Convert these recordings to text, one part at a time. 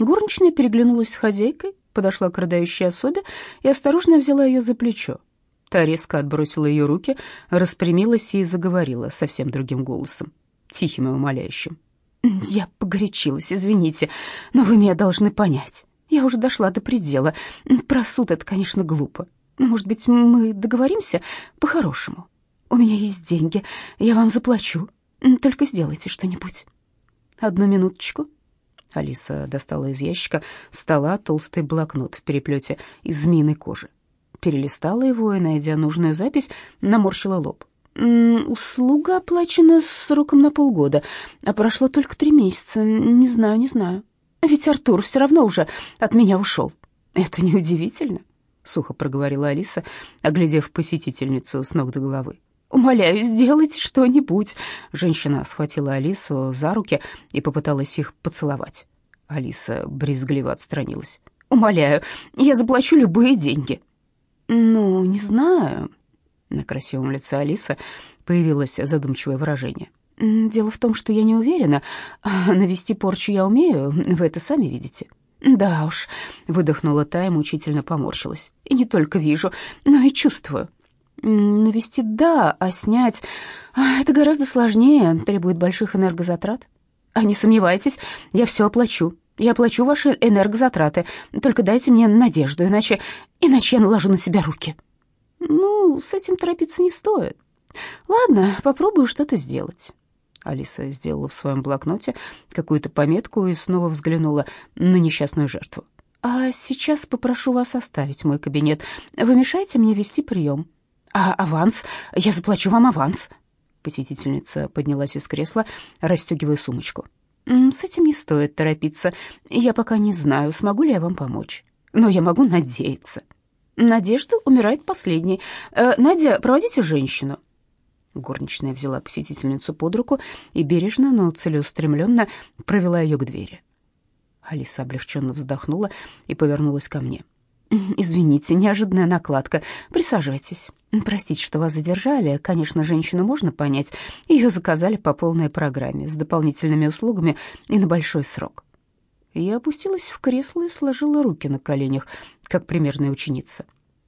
Горничная переглянулась с хозяйкой, подошла к рыдающей особе и осторожно взяла ее за плечо. Та резко отбросила ее руки, распрямилась и заговорила совсем другим голосом, тихим и умоляющим. «Я погорячилась, извините, но вы меня должны понять. Я уже дошла до предела. Про суд это, конечно, глупо. Но, может быть, мы договоримся по-хорошему? У меня есть деньги, я вам заплачу. Только сделайте что-нибудь». «Одну минуточку», Алиса достала из ящика стола толстый блокнот в переплете из змеиной кожи. Перелистала его и, найдя нужную запись, наморщила лоб. «Услуга оплачена сроком на полгода, а прошло только три месяца. Не знаю, не знаю. Ведь Артур все равно уже от меня ушел. Это неудивительно», — сухо проговорила Алиса, оглядев посетительницу с ног до головы. «Умоляю, сделайте что-нибудь». Женщина схватила Алису за руки и попыталась их поцеловать. Алиса брезгливо отстранилась. «Умоляю, я заплачу любые деньги». «Ну, не знаю». На красивом лице Алисы появилось задумчивое выражение. «Дело в том, что я не уверена. Навести порчу я умею, вы это сами видите». «Да уж», — выдохнула та и мучительно поморщилась. «И не только вижу, но и чувствую». Навести да, а снять а, это гораздо сложнее, требует больших энергозатрат. А не сомневайтесь, я все оплачу. Я оплачу ваши энергозатраты. Только дайте мне надежду, иначе иначе я наложу на себя руки. Ну, с этим торопиться не стоит. Ладно, попробую что-то сделать. Алиса сделала в своем блокноте какую-то пометку и снова взглянула на несчастную жертву. А сейчас попрошу вас оставить мой кабинет. Вы мешаете мне вести прием. «А аванс? Я заплачу вам аванс». Посетительница поднялась из кресла, расстегивая сумочку. «С этим не стоит торопиться. Я пока не знаю, смогу ли я вам помочь. Но я могу надеяться». Надежда умирает последней. Э, Надя, проводите женщину. Горничная взяла посетительницу под руку и бережно, но целеустремленно провела ее к двери. Алиса облегченно вздохнула и повернулась ко мне. «Извините, неожиданная накладка. Присаживайтесь. Простите, что вас задержали. Конечно, женщину можно понять. Ее заказали по полной программе, с дополнительными услугами и на большой срок». Я опустилась в кресло и сложила руки на коленях, как примерная ученица.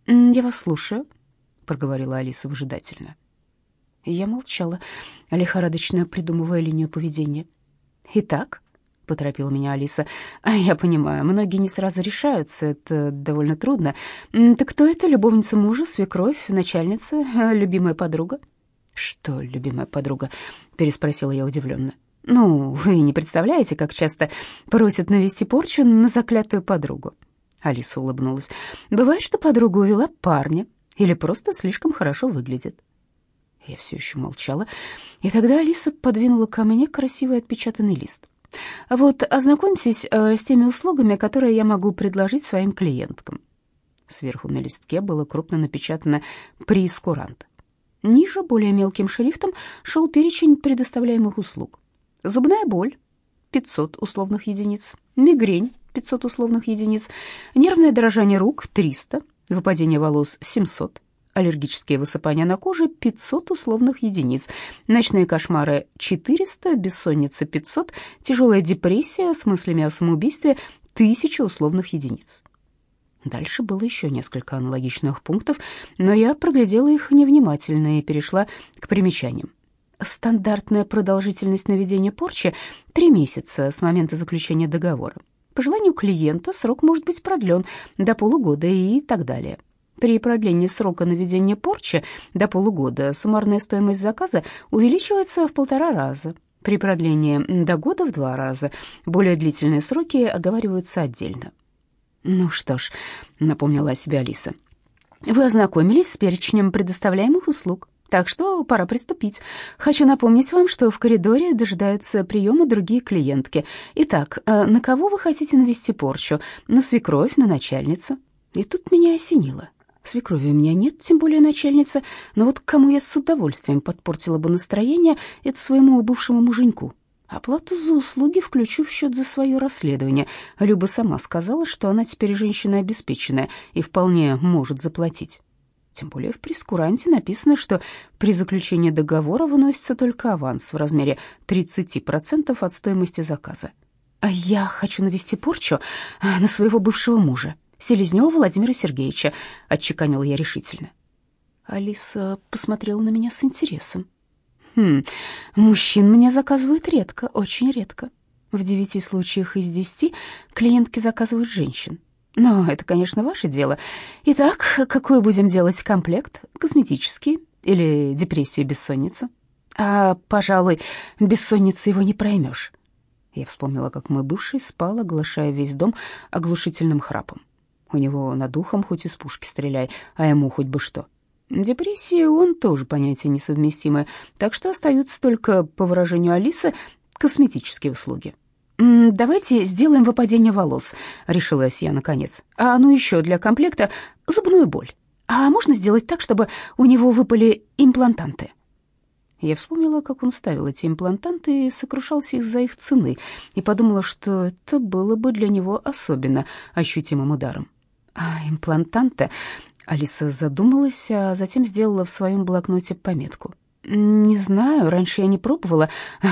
«Я вас слушаю», — проговорила Алиса выжидательно. Я молчала, лихорадочно придумывая линию поведения. «Итак», — поторопила меня Алиса. «А я понимаю, многие не сразу решаются, это довольно трудно. Так кто это? Любовница мужа, свекровь, начальница, э, любимая подруга?» «Что, любимая подруга?» — переспросила я удивленно. «Ну, вы не представляете, как часто просят навести порчу на заклятую подругу». Алиса улыбнулась. «Бывает, что подруга увела парня или просто слишком хорошо выглядит». Я все еще молчала, и тогда Алиса подвинула ко мне красивый отпечатанный лист. Вот ознакомьтесь э, с теми услугами, которые я могу предложить своим клиенткам. Сверху на листке было крупно напечатано «Прескурант». Ниже, более мелким шрифтом, шел перечень предоставляемых услуг. Зубная боль — 500 условных единиц, мигрень — 500 условных единиц, нервное дрожание рук — 300, выпадение волос — 700, аллергические высыпания на коже 500 условных единиц, ночные кошмары 400, бессонница 500, тяжелая депрессия с мыслями о самоубийстве 1000 условных единиц. Дальше было еще несколько аналогичных пунктов, но я проглядела их невнимательно и перешла к примечаниям. Стандартная продолжительность наведения порчи — три месяца с момента заключения договора. По желанию клиента срок может быть продлен до полугода и так далее. При продлении срока наведения порчи до полугода суммарная стоимость заказа увеличивается в полтора раза. При продлении до года в два раза. Более длительные сроки оговариваются отдельно. «Ну что ж», — напомнила о себе Алиса, — «вы ознакомились с перечнем предоставляемых услуг, так что пора приступить. Хочу напомнить вам, что в коридоре дожидаются приема другие клиентки. Итак, э, на кого вы хотите навести порчу? На свекровь, на начальницу?» И тут меня осенило. Свекрови у меня нет, тем более начальница, но вот кому я с удовольствием подпортила бы настроение, это своему бывшему муженьку. Оплату за услуги включу в счет за свое расследование. Люба сама сказала, что она теперь женщина обеспеченная и вполне может заплатить. Тем более в прескуранте написано, что при заключении договора выносится только аванс в размере 30% от стоимости заказа. «Я хочу навести порчу э, на своего бывшего мужа, Селезнева Владимира Сергеевича», — отчеканила я решительно. Алиса посмотрела на меня с интересом. «Хм, мужчин мне заказывают редко, очень редко. В девяти случаях из десяти клиентки заказывают женщин. Но это, конечно, ваше дело. Итак, какой будем делать комплект? Косметический или депрессию и бессонницу? А, пожалуй, бессонницы его не проймешь». Я вспомнила, как мой бывший спал, оглашая весь дом оглушительным храпом. У него над ухом хоть из пушки стреляй, а ему хоть бы что. Депрессия он тоже понятие несовместимое, так что остаются только, по выражению Алисы, косметические услуги. «Давайте сделаем выпадение волос», — решилась я наконец. «А ну еще для комплекта зубную боль. А можно сделать так, чтобы у него выпали имплантанты?» Я вспомнила, как он ставил эти имплантанты и сокрушался из-за их цены, и подумала, что это было бы для него особенно ощутимым ударом. А имплантанты Алиса задумалась, а затем сделала в своем блокноте пометку. «Не знаю, раньше я не пробовала,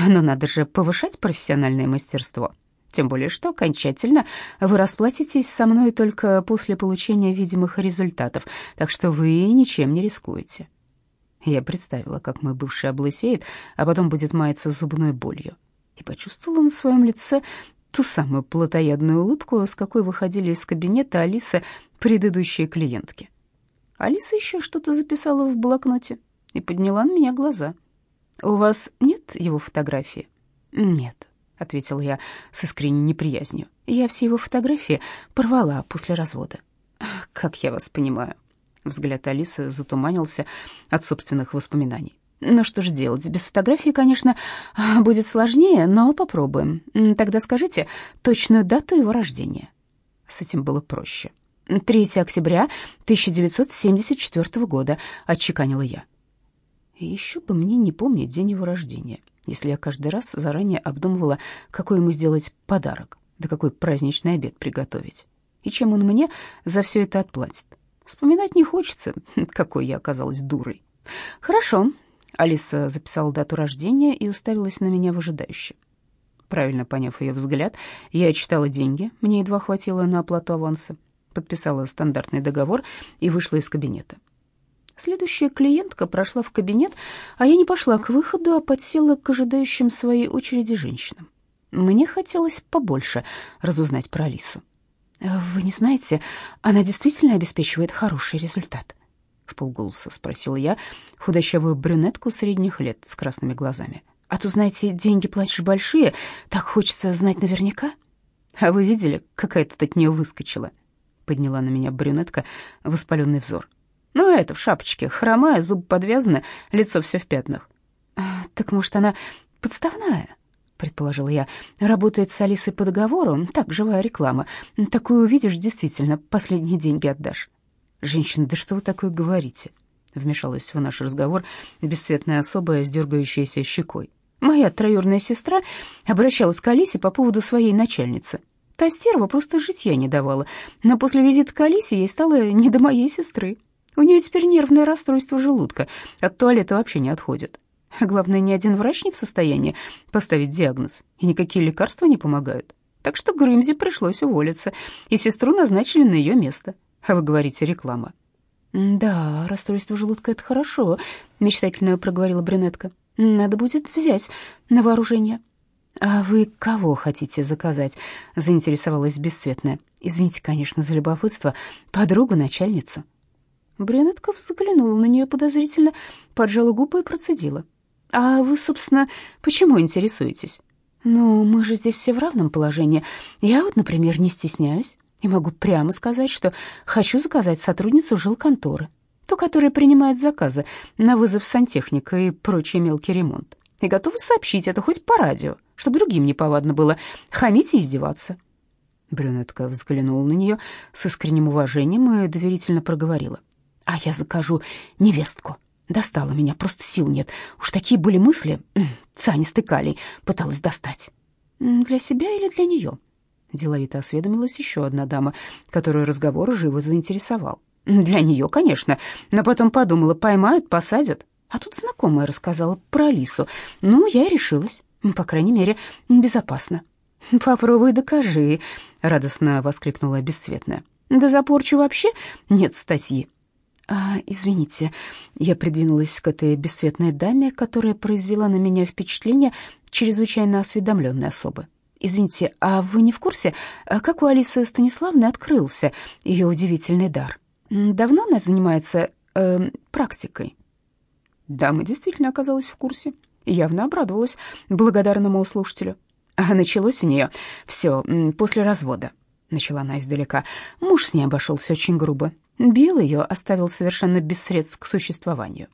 но надо же повышать профессиональное мастерство. Тем более, что окончательно вы расплатитесь со мной только после получения видимых результатов, так что вы ничем не рискуете». Я представила, как мой бывший облысеет, а потом будет маяться зубной болью, и почувствовала на своем лице ту самую плотоядную улыбку, с какой выходили из кабинета Алисы предыдущие клиентки. Алиса еще что-то записала в блокноте и подняла на меня глаза. «У вас нет его фотографии?» «Нет», — ответила я с искренней неприязнью. «Я все его фотографии порвала после развода». «Как я вас понимаю». Взгляд Алисы затуманился от собственных воспоминаний. «Ну что же делать? Без фотографии, конечно, будет сложнее, но попробуем. Тогда скажите точную дату его рождения». С этим было проще. 3 октября 1974 года, отчеканила я. Еще бы мне не помнить день его рождения, если я каждый раз заранее обдумывала, какой ему сделать подарок, да какой праздничный обед приготовить, и чем он мне за все это отплатит. Вспоминать не хочется, какой я оказалась дурой. Хорошо. Алиса записала дату рождения и уставилась на меня выжидающе. Правильно поняв ее взгляд, я читала деньги, мне едва хватило на оплату аванса подписала стандартный договор и вышла из кабинета. Следующая клиентка прошла в кабинет, а я не пошла к выходу, а подсела к ожидающим своей очереди женщинам. Мне хотелось побольше разузнать про Алису. «Вы не знаете, она действительно обеспечивает хороший результат?» В полголоса спросила я худощавую брюнетку средних лет с красными глазами. «А то, знаете, деньги платишь большие, так хочется знать наверняка». «А вы видели, какая тут от нее выскочила?» подняла на меня брюнетка воспаленный взор. «Ну, это в шапочке, хромая, зубы подвязаны, лицо все в пятнах». «А, «Так, может, она подставная?» — предположила я. «Работает с Алисой по договору, так, живая реклама. Такую увидишь, действительно, последние деньги отдашь». «Женщина, да что вы такое говорите?» — вмешалась в наш разговор бесцветная особа с дергающейся щекой. «Моя троюрная сестра обращалась к Алисе по поводу своей начальницы. Та стерва просто житья не давала, но после визита к Алисе ей стало не до моей сестры. У нее теперь нервное расстройство желудка, от туалета вообще не отходит. Главное, ни один врач не в состоянии поставить диагноз, и никакие лекарства не помогают. Так что Грымзе пришлось уволиться, и сестру назначили на ее место. А вы говорите, реклама. «Да, расстройство желудка — это хорошо», — мечтательно проговорила брюнетка. «Надо будет взять на вооружение». «А вы кого хотите заказать?» — заинтересовалась бесцветная. «Извините, конечно, за любопытство. Подругу, начальницу». Брюнетка взглянула на нее подозрительно, поджала губы и процедила. «А вы, собственно, почему интересуетесь?» «Ну, мы же здесь все в равном положении. Я вот, например, не стесняюсь и могу прямо сказать, что хочу заказать сотрудницу жилконторы, ту, которая принимает заказы на вызов сантехника и прочий мелкий ремонт и готова сообщить это хоть по радио, чтобы другим не повадно было хамить и издеваться». Брюнетка взглянула на нее с искренним уважением и доверительно проговорила. «А я закажу невестку. Достала меня, просто сил нет. Уж такие были мысли, цианистый калий пыталась достать». «Для себя или для нее?» Деловито осведомилась еще одна дама, которую разговор живо заинтересовал. «Для нее, конечно, но потом подумала, поймают, посадят. А тут знакомая рассказала про Алису. Ну, я и решилась. По крайней мере, безопасно. «Попробуй докажи», — радостно воскликнула бесцветная. «Да за порчу вообще нет статьи». «А, извините», — я придвинулась к этой бесцветной даме, которая произвела на меня впечатление чрезвычайно осведомленной особы. «Извините, а вы не в курсе, как у Алисы Станиславны открылся ее удивительный дар? Давно она занимается э, практикой?» Дама действительно оказалась в курсе явно обрадовалась благодарному слушателю. А началось у нее все после развода. Начала она издалека. Муж с ней обошелся очень грубо. Бил ее, оставил совершенно без средств к существованию.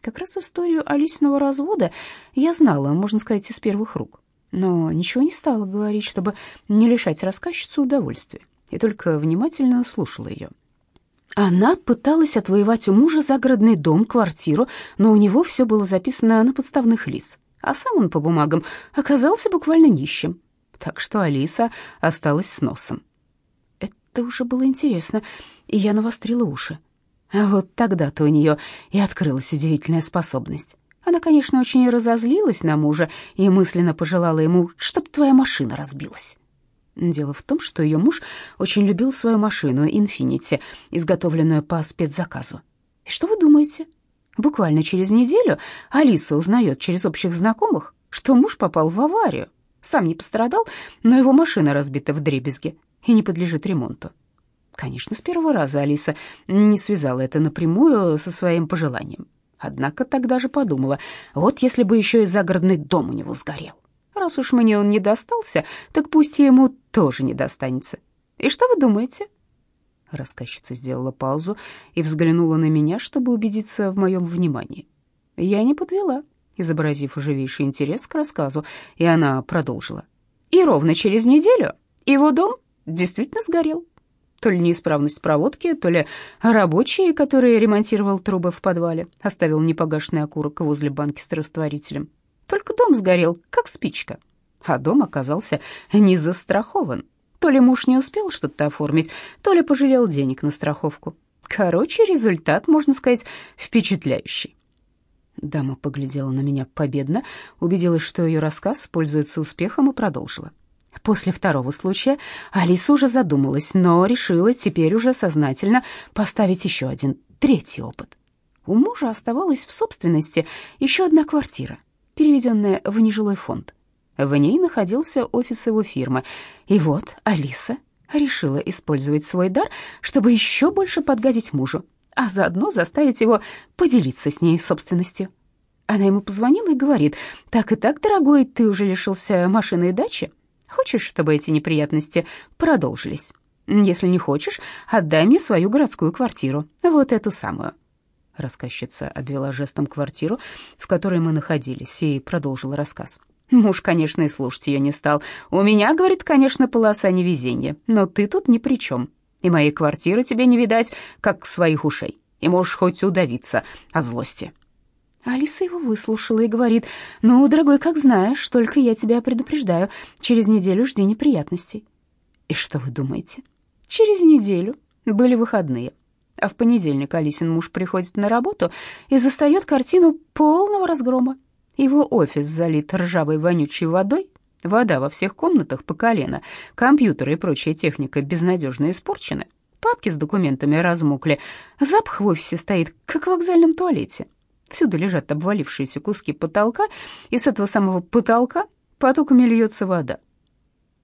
Как раз историю Алисиного развода я знала, можно сказать, из первых рук. Но ничего не стала говорить, чтобы не лишать рассказчицу удовольствия, и только внимательно слушала ее. Она пыталась отвоевать у мужа загородный дом, квартиру, но у него все было записано на подставных лиц, а сам он по бумагам оказался буквально нищим. Так что Алиса осталась с носом. Это уже было интересно, и я навострила уши. А вот тогда-то у нее и открылась удивительная способность. Она, конечно, очень разозлилась на мужа и мысленно пожелала ему, чтоб твоя машина разбилась. Дело в том, что ее муж очень любил свою машину «Инфинити», изготовленную по спецзаказу. И что вы думаете? Буквально через неделю Алиса узнает через общих знакомых, что муж попал в аварию. Сам не пострадал, но его машина разбита в дребезги и не подлежит ремонту. Конечно, с первого раза Алиса не связала это напрямую со своим пожеланием. Однако тогда же подумала, вот если бы еще и загородный дом у него сгорел. Раз уж мне он не достался, так пусть ему тоже не достанется. И что вы думаете?» Рассказчица сделала паузу и взглянула на меня, чтобы убедиться в моем внимании. Я не подвела, изобразив живейший интерес к рассказу, и она продолжила. И ровно через неделю его дом действительно сгорел. То ли неисправность проводки, то ли рабочий, который ремонтировал трубы в подвале, оставил непогашенный окурок возле банки с растворителем. Только дом сгорел, как спичка. А дом оказался не застрахован. То ли муж не успел что-то оформить, то ли пожалел денег на страховку. Короче, результат, можно сказать, впечатляющий. Дама поглядела на меня победно, убедилась, что ее рассказ пользуется успехом и продолжила. После второго случая Алиса уже задумалась, но решила теперь уже сознательно поставить еще один, третий опыт. У мужа оставалась в собственности еще одна квартира — переведенная в нежилой фонд. В ней находился офис его фирмы. И вот Алиса решила использовать свой дар, чтобы еще больше подгадить мужу, а заодно заставить его поделиться с ней собственностью. Она ему позвонила и говорит, «Так и так, дорогой, ты уже лишился машины и дачи. Хочешь, чтобы эти неприятности продолжились? Если не хочешь, отдай мне свою городскую квартиру, вот эту самую. Рассказчица обвела жестом квартиру, в которой мы находились, и продолжила рассказ. Муж, конечно, и слушать ее не стал. «У меня, — говорит, — конечно, полоса невезения, но ты тут ни при чем. И моей квартиры тебе не видать, как своих ушей, и можешь хоть удавиться от злости». Алиса его выслушала и говорит, «Ну, дорогой, как знаешь, только я тебя предупреждаю, через неделю жди неприятностей». И что вы думаете? Через неделю были выходные. А в понедельник Алисин муж приходит на работу и застает картину полного разгрома. Его офис залит ржавой вонючей водой, вода во всех комнатах по колено, компьютеры и прочая техника безнадежно испорчены, папки с документами размокли, запах в офисе стоит, как в вокзальном туалете. Всюду лежат обвалившиеся куски потолка, и с этого самого потолка потоками льется вода.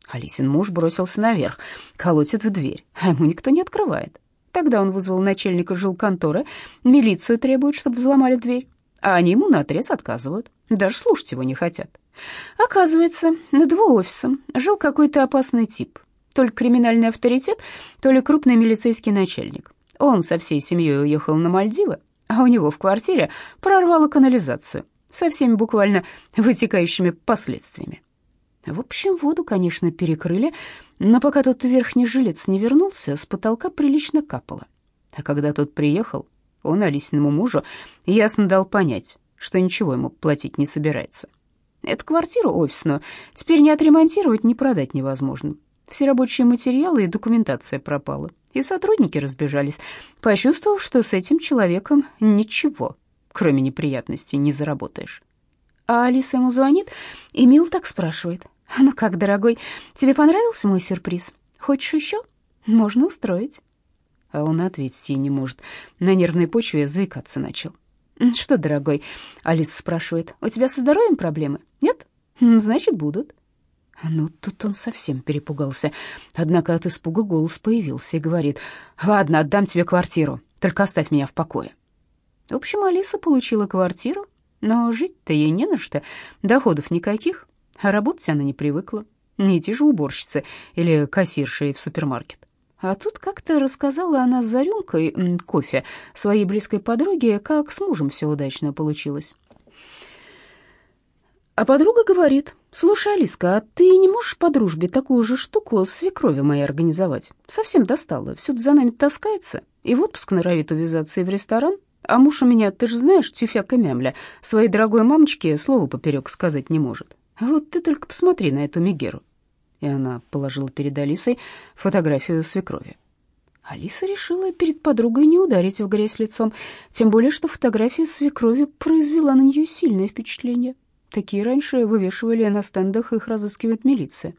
Алисин муж бросился наверх, колотит в дверь, а ему никто не открывает. Тогда он вызвал начальника жилконторы, милицию требует, чтобы взломали дверь, а они ему наотрез отказывают, даже слушать его не хотят. Оказывается, над его офисом жил какой-то опасный тип, то ли криминальный авторитет, то ли крупный милицейский начальник. Он со всей семьей уехал на Мальдивы, а у него в квартире прорвало канализацию со всеми буквально вытекающими последствиями. В общем, воду, конечно, перекрыли, но пока тот верхний жилец не вернулся, с потолка прилично капало. А когда тот приехал, он Алисиному мужу ясно дал понять, что ничего ему платить не собирается. Эту квартиру офисную теперь не отремонтировать, ни продать невозможно. Все рабочие материалы и документация пропала, и сотрудники разбежались, почувствовав, что с этим человеком ничего, кроме неприятностей, не заработаешь. А Алиса ему звонит, и Мил так спрашивает, Ну как, дорогой, тебе понравился мой сюрприз? Хочешь еще? Можно устроить. А он ответить ей не может. На нервной почве заикаться начал. «Что, дорогой?» — Алиса спрашивает. «У тебя со здоровьем проблемы? Нет? Значит, будут». Ну, тут он совсем перепугался. Однако от испуга голос появился и говорит, «Ладно, отдам тебе квартиру, только оставь меня в покое». В общем, Алиса получила квартиру, но жить-то ей не на что, доходов никаких, а работать она не привыкла. Не идти же уборщицы или кассиршей в супермаркет. А тут как-то рассказала она за рюмкой кофе своей близкой подруге, как с мужем все удачно получилось. А подруга говорит, «Слушай, Алиска, а ты не можешь по дружбе такую же штуку свекрови моей организовать? Совсем достала, всюду за нами таскается, и в отпуск норовит увязаться, и в ресторан. А муж у меня, ты же знаешь, тюфяк и мямля, своей дорогой мамочке слово поперек сказать не может. Вот ты только посмотри на эту Мегеру». И она положила перед Алисой фотографию свекрови. Алиса решила перед подругой не ударить в грязь лицом, тем более что фотография свекрови произвела на нее сильное впечатление. Такие раньше вывешивали на стендах, их разыскивает милиция.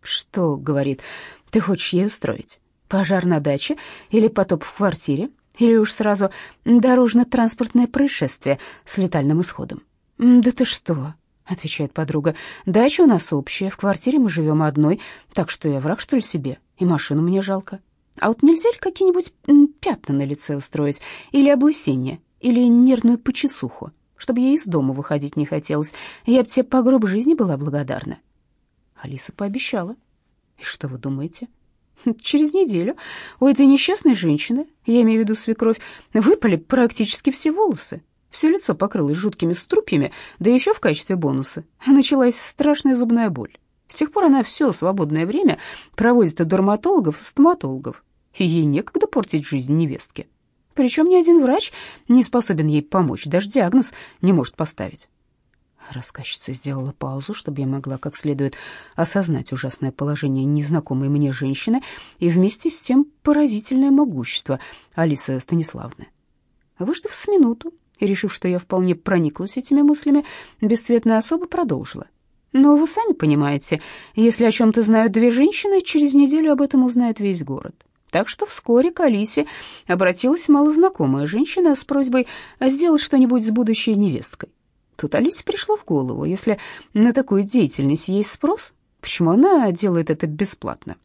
«Что, — говорит, — ты хочешь ей устроить? Пожар на даче или потоп в квартире? Или уж сразу дорожно-транспортное происшествие с летальным исходом?» «Да ты что?» — отвечает подруга. «Дача у нас общая, в квартире мы живем одной, так что я враг, что ли, себе, и машину мне жалко. А вот нельзя ли какие-нибудь пятна на лице устроить, или облысение, или нервную почесуху, чтобы ей из дома выходить не хотелось? Я бы тебе по гроб жизни была благодарна». Алиса пообещала. «И что вы думаете?» Через неделю у этой несчастной женщины, я имею в виду свекровь, выпали практически все волосы. Все лицо покрылось жуткими струпьями, да еще в качестве бонуса началась страшная зубная боль. С тех пор она все свободное время проводит у дерматологов и стоматологов, и ей некогда портить жизнь невестке. Причем ни один врач не способен ей помочь, даже диагноз не может поставить. Рассказчица сделала паузу, чтобы я могла как следует осознать ужасное положение незнакомой мне женщины и вместе с тем поразительное могущество Алисы Станиславны. Выждав с минуту и решив, что я вполне прониклась этими мыслями, бесцветная особа продолжила. Но вы сами понимаете, если о чем-то знают две женщины, через неделю об этом узнает весь город. Так что вскоре к Алисе обратилась малознакомая женщина с просьбой сделать что-нибудь с будущей невесткой. Тут Алисе пришло в голову, если на такую деятельность есть спрос, почему она делает это бесплатно?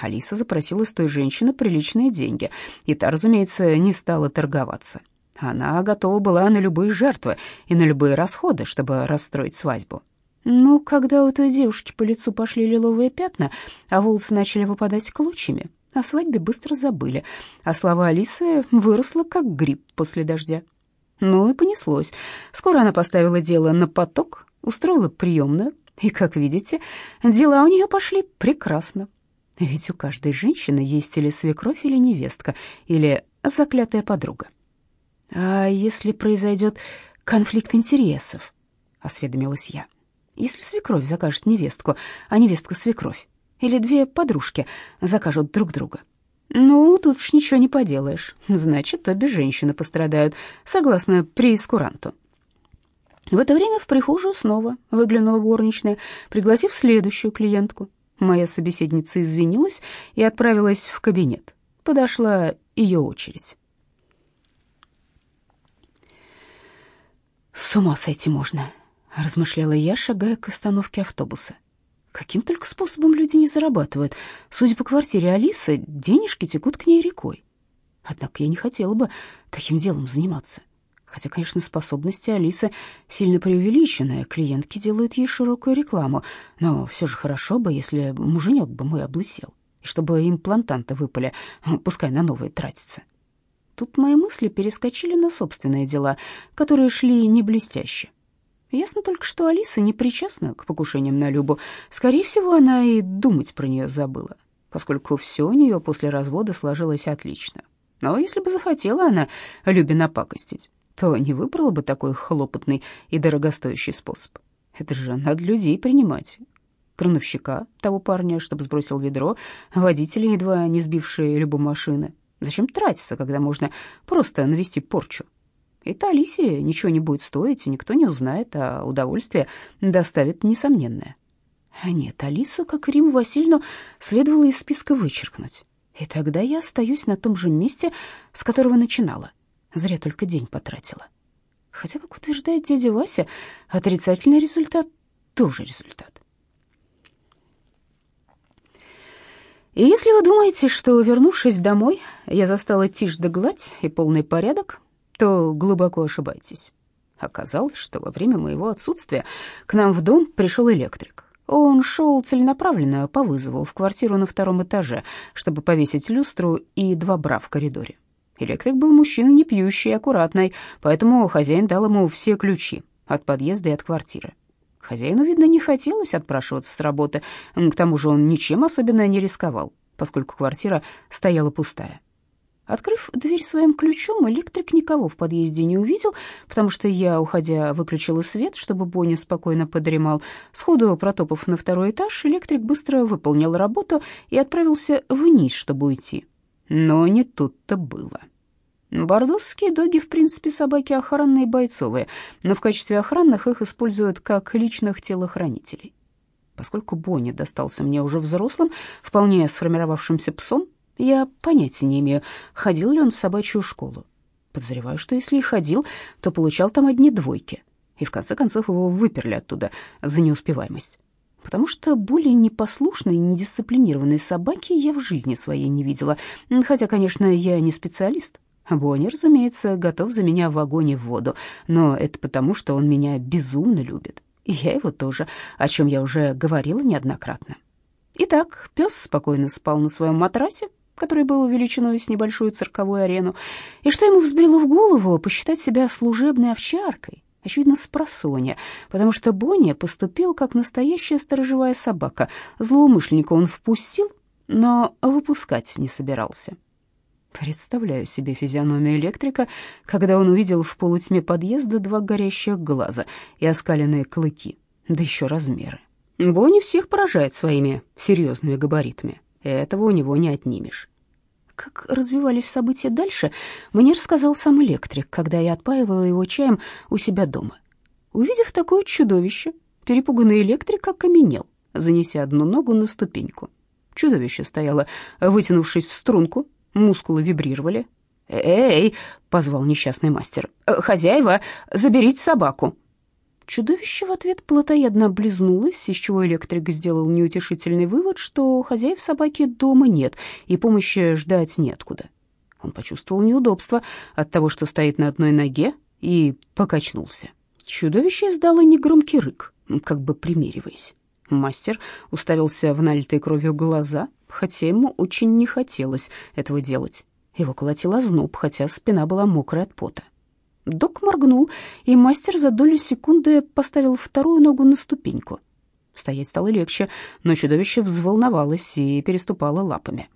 Алиса запросила с той женщины приличные деньги, и та, разумеется, не стала торговаться. Она готова была на любые жертвы и на любые расходы, чтобы расстроить свадьбу. Но когда у той девушки по лицу пошли лиловые пятна, а волосы начали выпадать клочьями, о свадьбе быстро забыли, а слова Алисы выросла как гриб после дождя. Ну и понеслось. Скоро она поставила дело на поток, устроила приемную, и, как видите, дела у нее пошли прекрасно. Ведь у каждой женщины есть или свекровь, или невестка, или заклятая подруга. «А если произойдет конфликт интересов?» — осведомилась я. «Если свекровь закажет невестку, а невестка — свекровь, или две подружки закажут друг друга?» «Ну, тут уж ничего не поделаешь. Значит, обе женщины пострадают, согласно преискуранту». В это время в прихожую снова выглянула горничная, пригласив следующую клиентку. Моя собеседница извинилась и отправилась в кабинет. Подошла ее очередь. «С ума сойти можно», — размышляла я, шагая к остановке автобуса. Каким только способом люди не зарабатывают. Судя по квартире Алисы, денежки текут к ней рекой. Однако я не хотела бы таким делом заниматься. Хотя, конечно, способности Алисы сильно преувеличены, клиентки делают ей широкую рекламу, но все же хорошо бы, если муженек бы мой облысел, и чтобы имплантанты выпали, пускай на новые тратятся. Тут мои мысли перескочили на собственные дела, которые шли не блестяще. Ясно только, что Алиса не причастна к покушениям на Любу. Скорее всего, она и думать про нее забыла, поскольку все у нее после развода сложилось отлично. Но если бы захотела она Любе напакостить, то не выбрала бы такой хлопотный и дорогостоящий способ. Это же надо людей принимать. Крановщика, того парня, чтобы сбросил ведро, водителя, едва не сбившие Любу машины. Зачем тратиться, когда можно просто навести порчу? Это Алисе ничего не будет стоить, и никто не узнает, а удовольствие доставит несомненное. А нет, Алису, как и Риму Васильевну, следовало из списка вычеркнуть. И тогда я остаюсь на том же месте, с которого начинала. Зря только день потратила. Хотя, как утверждает дядя Вася, отрицательный результат тоже результат. И если вы думаете, что, вернувшись домой, я застала тишь да гладь и полный порядок, то глубоко ошибаетесь. Оказалось, что во время моего отсутствия к нам в дом пришел электрик. Он шел целенаправленно по вызову в квартиру на втором этаже, чтобы повесить люстру и два бра в коридоре. Электрик был мужчина не пьющий и аккуратный, поэтому хозяин дал ему все ключи от подъезда и от квартиры. Хозяину, видно, не хотелось отпрашиваться с работы. К тому же он ничем особенно не рисковал, поскольку квартира стояла пустая. Открыв дверь своим ключом, электрик никого в подъезде не увидел, потому что я, уходя, выключила свет, чтобы Бонни спокойно подремал. Сходу протопав на второй этаж, электрик быстро выполнил работу и отправился вниз, чтобы уйти. Но не тут-то было. Бордосские доги, в принципе, собаки охранные и бойцовые, но в качестве охранных их используют как личных телохранителей. Поскольку Бонни достался мне уже взрослым, вполне сформировавшимся псом, я понятия не имею, ходил ли он в собачью школу. Подозреваю, что если и ходил, то получал там одни двойки. И в конце концов его выперли оттуда за неуспеваемость. Потому что более непослушной недисциплинированной собаки я в жизни своей не видела. Хотя, конечно, я не специалист. Бонни, разумеется, готов за меня в и в воду, но это потому, что он меня безумно любит. И я его тоже, о чем я уже говорила неоднократно. Итак, пес спокойно спал на своем матрасе, который был величиной с небольшую цирковую арену, и что ему взбрело в голову посчитать себя служебной овчаркой, очевидно, с просонья, потому что Бонни поступил как настоящая сторожевая собака. Злоумышленника он впустил, но выпускать не собирался. Представляю себе физиономию электрика, когда он увидел в полутьме подъезда два горящих глаза и оскаленные клыки, да еще размеры. Бонни всех поражает своими серьезными габаритами. Этого у него не отнимешь. Как развивались события дальше, мне рассказал сам электрик, когда я отпаивала его чаем у себя дома. Увидев такое чудовище, перепуганный электрик окаменел, занеся одну ногу на ступеньку. Чудовище стояло, вытянувшись в струнку, мускулы вибрировали. «Эй!» — позвал несчастный мастер. «Хозяева, заберите собаку!» Чудовище в ответ плотоядно облизнулось, из чего электрик сделал неутешительный вывод, что хозяев собаки дома нет и помощи ждать неоткуда. Он почувствовал неудобство от того, что стоит на одной ноге, и покачнулся. Чудовище издало негромкий рык, как бы примериваясь. Мастер уставился в налитые кровью глаза, хотя ему очень не хотелось этого делать. Его колотил озноб, хотя спина была мокрая от пота. Док моргнул, и мастер за долю секунды поставил вторую ногу на ступеньку. Стоять стало легче, но чудовище взволновалось и переступало лапами.